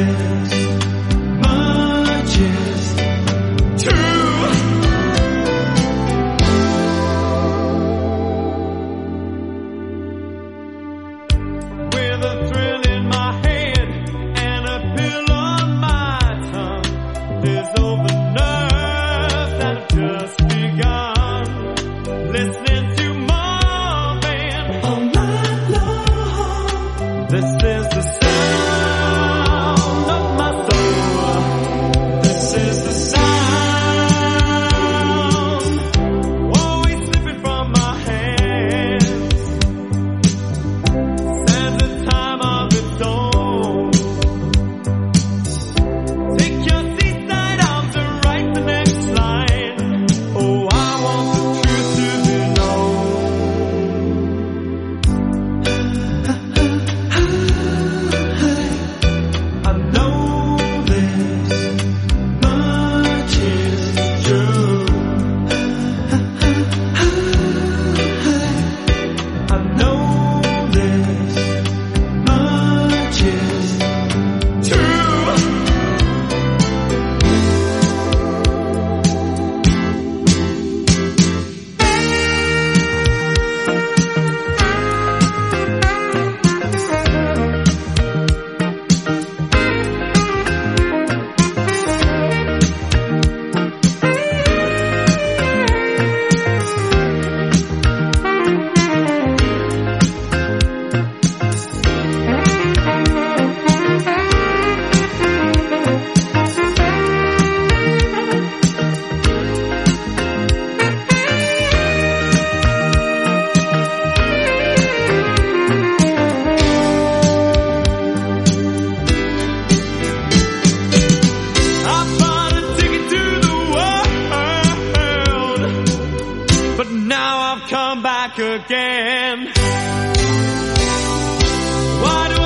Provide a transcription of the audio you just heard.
Spirit. back again. Why do